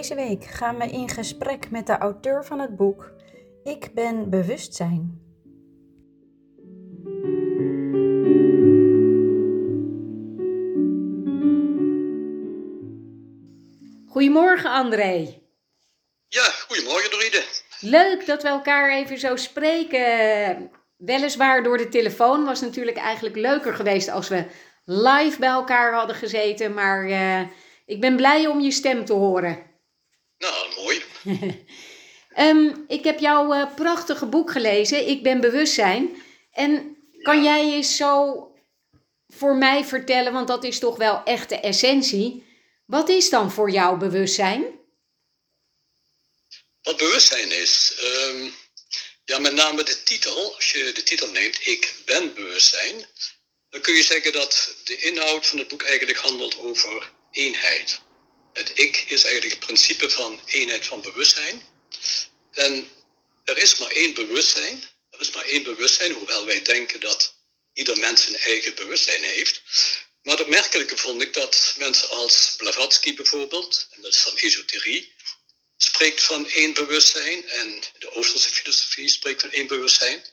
Deze week gaan we in gesprek met de auteur van het boek Ik ben bewustzijn. Goedemorgen André. Ja, goedemorgen Doride. Leuk dat we elkaar even zo spreken. Weliswaar door de telefoon was natuurlijk eigenlijk leuker geweest als we live bij elkaar hadden gezeten. Maar uh, ik ben blij om je stem te horen. Nou, mooi. um, ik heb jouw uh, prachtige boek gelezen, Ik ben bewustzijn. En kan jij eens zo voor mij vertellen, want dat is toch wel echt de essentie. Wat is dan voor jou bewustzijn? Wat bewustzijn is? Um, ja, met name de titel. Als je de titel neemt, Ik ben bewustzijn. Dan kun je zeggen dat de inhoud van het boek eigenlijk handelt over eenheid. Het ik is eigenlijk het principe van eenheid van bewustzijn. En er is maar één bewustzijn. Er is maar één bewustzijn, hoewel wij denken dat ieder mens een eigen bewustzijn heeft. Maar het opmerkelijke vond ik dat mensen als Blavatsky bijvoorbeeld, en dat is dan esoterie, spreekt van één bewustzijn en de Oosterse filosofie spreekt van één bewustzijn.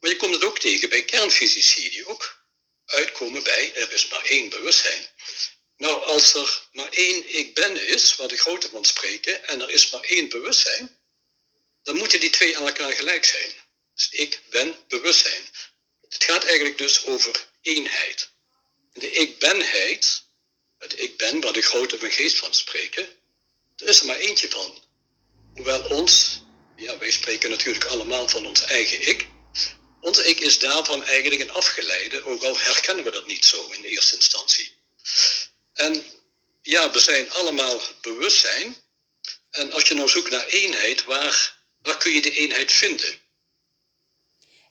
Maar je komt het ook tegen bij kernfysici die ook uitkomen bij er is maar één bewustzijn. Nou, als er maar één ik ben is, waar de grote van spreken, en er is maar één bewustzijn, dan moeten die twee aan elkaar gelijk zijn. Dus ik ben bewustzijn. Het gaat eigenlijk dus over eenheid. De ik benheid, het ik ben, waar de grote van geest van spreken, er is er maar eentje van. Hoewel ons, ja, wij spreken natuurlijk allemaal van ons eigen ik. Onze ik is daarvan eigenlijk een afgeleide, ook al herkennen we dat niet zo in de eerste instantie. En ja, we zijn allemaal bewustzijn. En als je nou zoekt naar eenheid, waar, waar kun je de eenheid vinden?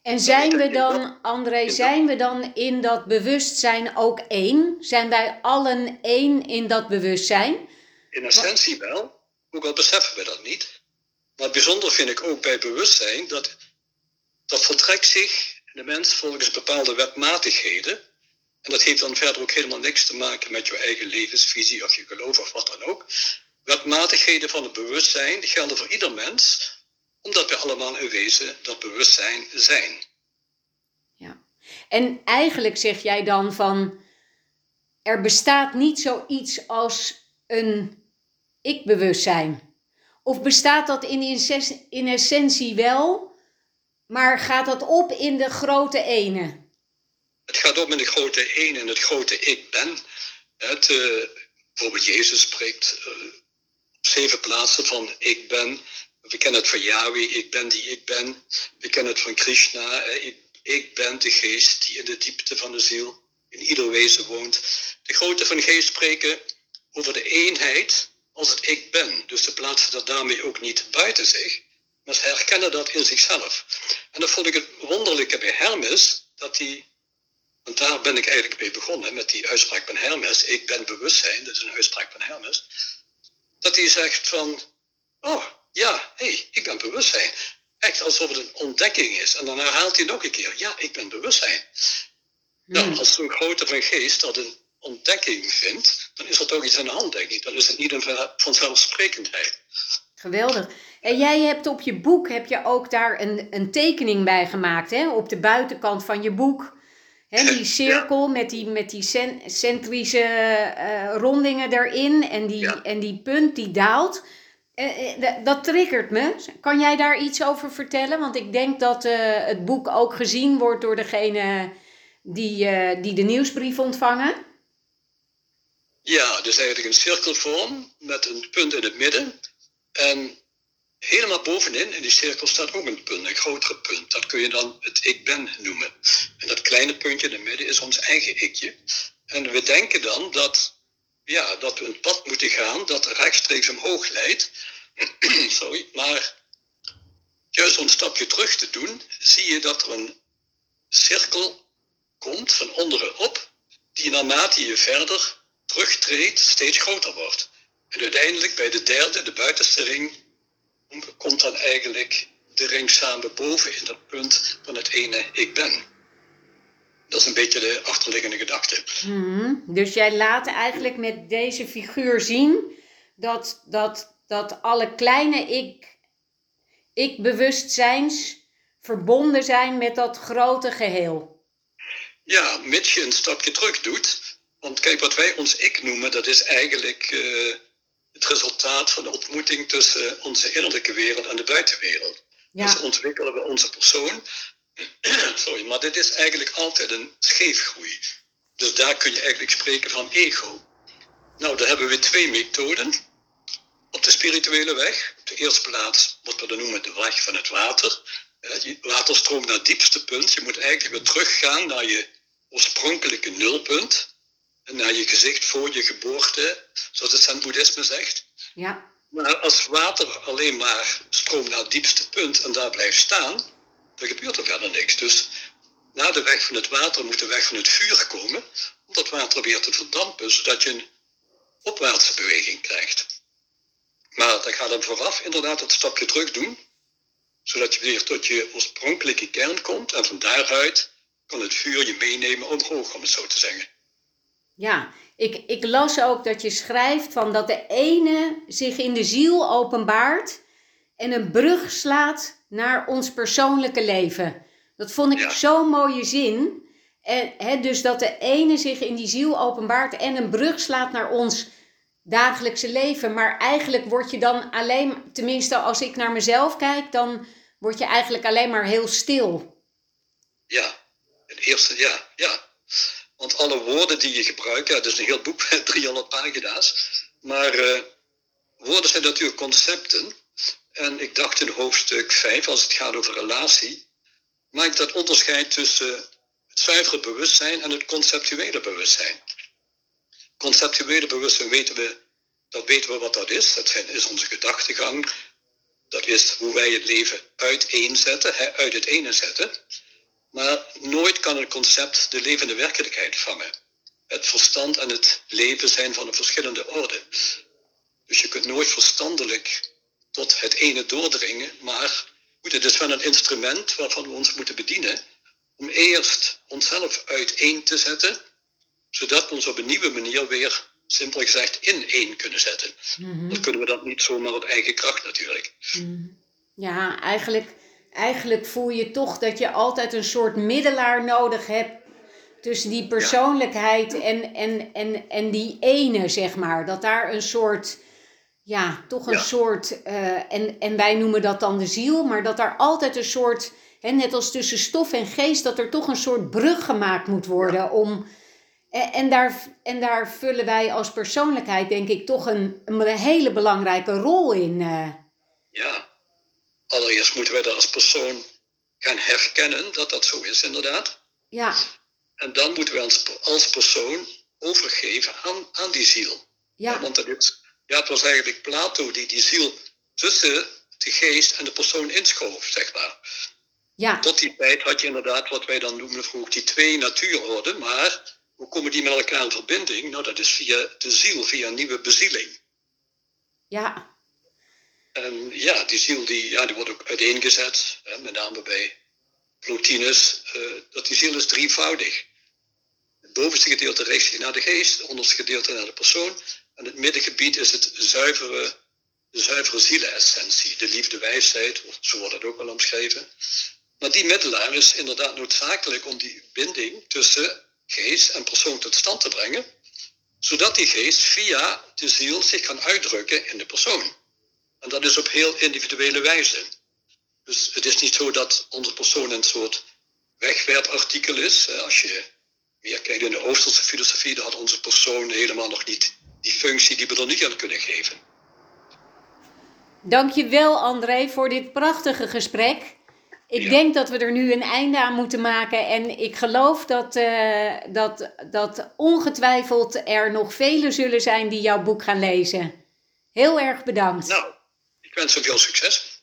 En zijn we dan, André, zijn we dan in dat bewustzijn ook één? Zijn wij allen één in dat bewustzijn? In essentie wel, ook al beseffen we dat niet. Maar bijzonder vind ik ook bij bewustzijn dat dat vertrekt zich de mens volgens bepaalde wetmatigheden. En dat heeft dan verder ook helemaal niks te maken met je eigen levensvisie of je geloof of wat dan ook. Wetmatigheden van het bewustzijn gelden voor ieder mens, omdat we allemaal in wezen dat bewustzijn zijn. Ja, en eigenlijk zeg jij dan van, er bestaat niet zoiets als een ik-bewustzijn. Of bestaat dat in, in essentie wel, maar gaat dat op in de grote ene? Het gaat op in de grote ene en het grote ik ben. Het, uh, bijvoorbeeld Jezus spreekt uh, op zeven plaatsen van ik ben. We kennen het van Yahweh, ik ben die ik ben. We kennen het van Krishna, ik, ik ben de geest die in de diepte van de ziel in ieder wezen woont. De grote van geest spreken over de eenheid als het ik ben. Dus ze plaatsen dat daarmee ook niet buiten zich, maar ze herkennen dat in zichzelf. En dat vond ik het wonderlijke bij Hermes, dat hij, want daar ben ik eigenlijk mee begonnen, met die uitspraak van Hermes, ik ben bewustzijn, dat is een uitspraak van Hermes, dat hij zegt van, oh ja, hé, hey, ik ben bewustzijn. Echt alsof het een ontdekking is. En dan herhaalt hij nog een keer, ja, ik ben bewustzijn. Nou, hmm. als zo'n grote van geest dat een ontdekking vindt, dan is er toch iets aan de hand, denk ik. Dan is het niet een vanzelfsprekendheid. Geweldig. En jij hebt op je boek heb je ook daar een, een tekening bij gemaakt, hè? Op de buitenkant van je boek. Hè, die cirkel met die, met die centrische uh, rondingen erin en die, en die punt die daalt. Uh, dat triggert me. Kan jij daar iets over vertellen? Want ik denk dat het boek ook gezien wordt door degene die, die de nieuwsbrief ontvangen. Ja, dus eigenlijk een cirkelvorm met een punt in het midden. En helemaal bovenin in die cirkel staat ook een punt, een grotere punt. Dat kun je dan het ik ben noemen. En dat kleine puntje in het midden is ons eigen ikje. En we denken dan dat, ja, dat we een pad moeten gaan dat rechtstreeks omhoog leidt. Sorry, maar juist om een stapje terug te doen, zie je dat er een cirkel komt van onderen op, die naarmate je verder terugtreedt, steeds groter wordt. En uiteindelijk bij de derde, de buitenste ring, komt dan eigenlijk de ring samen boven in dat punt van het ene ik ben. Dat is een beetje de achterliggende gedachte. Hmm, dus jij laat eigenlijk met deze figuur zien dat, dat dat alle kleine ik, ik-bewustzijns verbonden zijn met dat grote geheel. Ja, mits je een stapje terug doet. Want kijk, wat wij ons ik noemen, dat is eigenlijk eh, het resultaat van de ontmoeting tussen onze innerlijke wereld en de buitenwereld. Ja. Dus ontwikkelen we onze persoon. Sorry, maar dit is eigenlijk altijd een scheefgroei. Dus daar kun je eigenlijk spreken van ego. Nou, daar hebben we twee methoden. Op de spirituele weg, op de eerste plaats wat we dan noemen de weg van het water. Water stroomt naar het diepste punt. Je moet eigenlijk weer teruggaan naar je oorspronkelijke nulpunt. En naar je gezicht voor je geboorte, zoals het Zen-boeddhisme zegt. Ja. Maar als water alleen maar stroomt naar het diepste punt en daar blijft staan, dan gebeurt er verder niks. Dus na de weg van het water moet de weg van het vuur komen, om dat water weer te verdampen, zodat je een opwaartse beweging krijgt. Maar dat gaat dan vooraf inderdaad het stapje terug doen, zodat je weer tot je oorspronkelijke kern komt en van daaruit kan het vuur je meenemen omhoog, om het zo te zeggen. Ja, ik, ik las ook dat je schrijft van dat de ene zich in de ziel openbaart en een brug slaat naar ons persoonlijke leven. Dat vond ik zo'n mooie zin. En, hè, dus dat de ene zich in die ziel openbaart en een brug slaat naar ons dagelijkse leven. Maar eigenlijk word je dan alleen, tenminste als ik naar mezelf kijk, dan word je eigenlijk alleen maar heel stil. Ja, het eerste, ja, ja. Want alle woorden die je gebruikt, ja, het is een heel boek, 300 pagina's. Maar uh, woorden zijn natuurlijk concepten. En ik dacht in hoofdstuk 5, als het gaat over relatie, maak dat onderscheid tussen het zuivere bewustzijn en het conceptuele bewustzijn. Conceptuele bewustzijn weten we, dat weten we wat dat is. Dat is onze gedachtegang. Dat is hoe wij het leven uiteenzetten, uit het ene zetten. Maar nooit kan een concept de levende werkelijkheid vangen. Het verstand en het leven zijn van een verschillende orde. Dus je kunt nooit verstandelijk tot het ene doordringen, maar het is wel een instrument waarvan we ons moeten bedienen om eerst onszelf uiteen te zetten, zodat we ons op een nieuwe manier weer, simpel gezegd, in één kunnen zetten. Mm Dan kunnen we dat niet zomaar op eigen kracht natuurlijk. Mhm. Ja, eigenlijk eigenlijk voel je toch dat je altijd een soort middelaar nodig hebt tussen die persoonlijkheid en, en, en, en die ene, zeg maar. Dat daar een soort, ja, toch een soort, uh, en, en wij noemen dat dan de ziel, maar dat daar altijd een soort, hè, net als tussen stof en geest, dat er toch een soort brug gemaakt moet worden om. En, en, daar, en daar vullen wij als persoonlijkheid, denk ik, toch een, een hele belangrijke rol in. Uh. Ja, allereerst moeten wij dat als persoon gaan herkennen dat dat zo is, inderdaad. Ja. En dan moeten we ons als persoon overgeven aan, aan die ziel. Ja. want dat is, ja, het was eigenlijk Plato die die ziel tussen de geest en de persoon inschoof, zeg maar. Ja. Tot die tijd had je inderdaad wat wij dan noemen vroeg die twee natuurorden, maar hoe komen die met elkaar in verbinding? Nou, dat is via de ziel, via een nieuwe bezieling. Ja. En ja, die ziel die, ja, die wordt ook uiteengezet, hè, met name bij Plotinus, uh, dat die ziel is drievoudig. Bovenste gedeelte richt zich naar de geest, het onderste gedeelte naar de persoon. En het middengebied is het zuivere, de zuivere zielenessentie, de liefde, wijsheid, zo wordt het ook wel omschreven. Maar die middelaar is inderdaad noodzakelijk om die binding tussen geest en persoon tot stand te brengen, zodat die geest via de ziel zich kan uitdrukken in de persoon. En dat is op heel individuele wijze. Dus het is niet zo dat onze persoon een soort wegwerpartikel is. Als je meer in de Oosterse filosofie, dan had onze persoon helemaal nog niet die functie die we er nu aan kunnen geven. Dankjewel André voor dit prachtige gesprek. Ik denk dat we er nu een einde aan moeten maken. En ik geloof dat, uh, dat, dat ongetwijfeld er nog velen zullen zijn die jouw boek gaan lezen. Heel erg bedankt. Nou, wens je veel succes.